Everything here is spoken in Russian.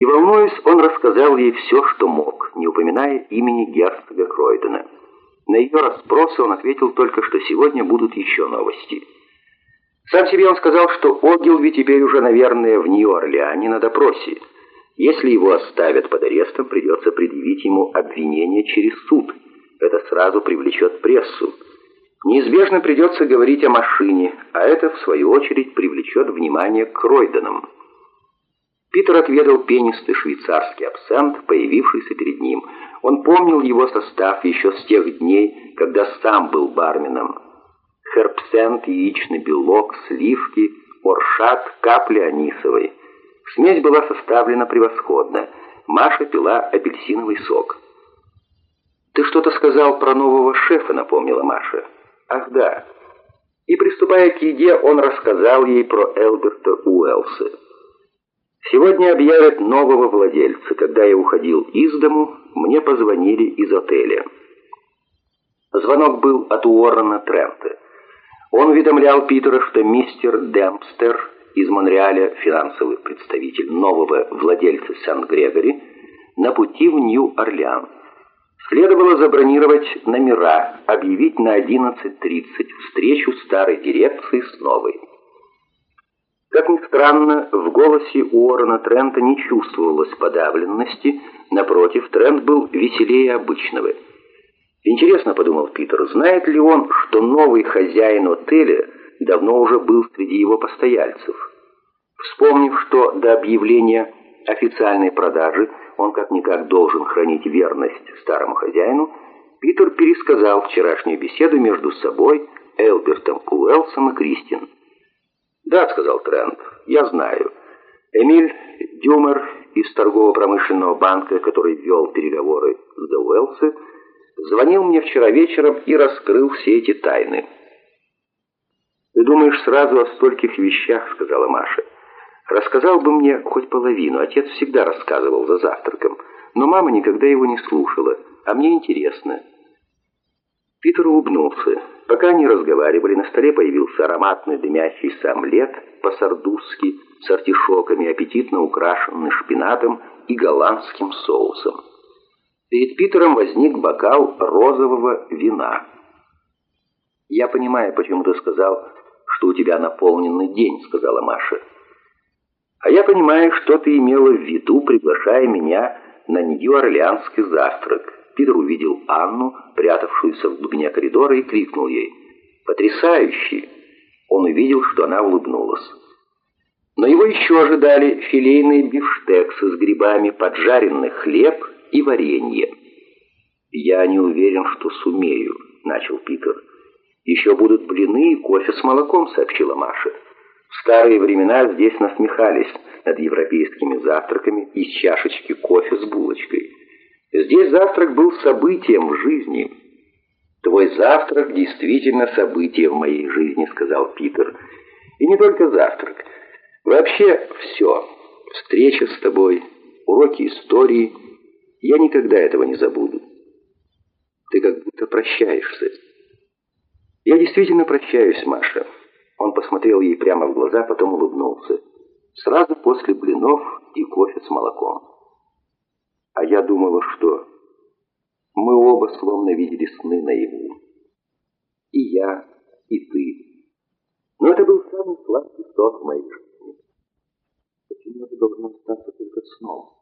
И, волнуясь, он рассказал ей все, что мог, не упоминая имени герцога Кройдена. На ее расспросы он ответил только, что сегодня будут еще новости. Сам себе он сказал, что Огилви теперь уже, наверное, в Нью-Орлеане на допросе. Если его оставят под арестом, придется предъявить ему обвинение через суд. Это сразу привлечет прессу. Неизбежно придется говорить о машине, а это, в свою очередь, привлечет внимание к Кройденам. Питер отведал пенистый швейцарский абсент, появившийся перед ним. Он помнил его состав еще с тех дней, когда сам был барменом. Хербсент, яичный белок, сливки, оршат, капли анисовой. Смесь была составлена превосходно. Маша пила апельсиновый сок. «Ты что-то сказал про нового шефа», — напомнила Маша. «Ах, да». И, приступая к еде, он рассказал ей про Элберта Уэлса. Сегодня объявят нового владельца. Когда я уходил из дому, мне позвонили из отеля. Звонок был от Уоррена Трента. Он уведомлял Питера, что мистер Демпстер из Монреаля, финансовый представитель нового владельца Сент-Грегори, на пути в Нью-Орлеан. Следовало забронировать номера, объявить на 11.30 встречу старой дирекции с новой. Как ни странно, в голосе Уоррена Трента не чувствовалось подавленности, напротив, Трент был веселее обычного. Интересно, подумал Питер, знает ли он, что новый хозяин отеля давно уже был среди его постояльцев? Вспомнив, что до объявления официальной продажи он как-никак должен хранить верность старому хозяину, Питер пересказал вчерашнюю беседу между собой, Элбертом Уэлсом и Кристин. «Да», — сказал Трент, — «я знаю. Эмиль Дюмер из торгово-промышленного банка, который вел переговоры с Деуэлсе, звонил мне вчера вечером и раскрыл все эти тайны». «Ты думаешь сразу о стольких вещах», — сказала Маша. «Рассказал бы мне хоть половину. Отец всегда рассказывал за завтраком, но мама никогда его не слушала, а мне интересно». Питер улыбнулся. Пока они разговаривали, на столе появился ароматный дымящийся омлет по-сардусски с артишоками, аппетитно украшенный шпинатом и голландским соусом. Перед Питером возник бокал розового вина. «Я понимаю, почему ты сказал, что у тебя наполненный день», — сказала Маша. «А я понимаю, что ты имела в виду, приглашая меня на Нью-Орлеанский завтрак». Питер увидел Анну, прятавшуюся в глубине коридора, и крикнул ей «Потрясающе!». Он увидел, что она улыбнулась. Но его еще ожидали филейные бифштексы с грибами, поджаренный хлеб и варенье. «Я не уверен, что сумею», — начал Питер. «Еще будут блины и кофе с молоком», — сообщила Маша. В старые времена здесь насмехались над европейскими завтраками из чашечки кофе с булочкой. Здесь завтрак был событием в жизни. «Твой завтрак действительно событие в моей жизни», — сказал Питер. «И не только завтрак. Вообще все. Встреча с тобой, уроки истории. Я никогда этого не забуду. Ты как будто прощаешься». «Я действительно прощаюсь, Маша». Он посмотрел ей прямо в глаза, потом улыбнулся. Сразу после блинов и кофе с молоком. А я думала, что мы оба словно видели сны наяву. И я, и ты. Но это был самый сладкий сон в моей жизни. Почему это должно остаться только сном?